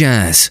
Jazz.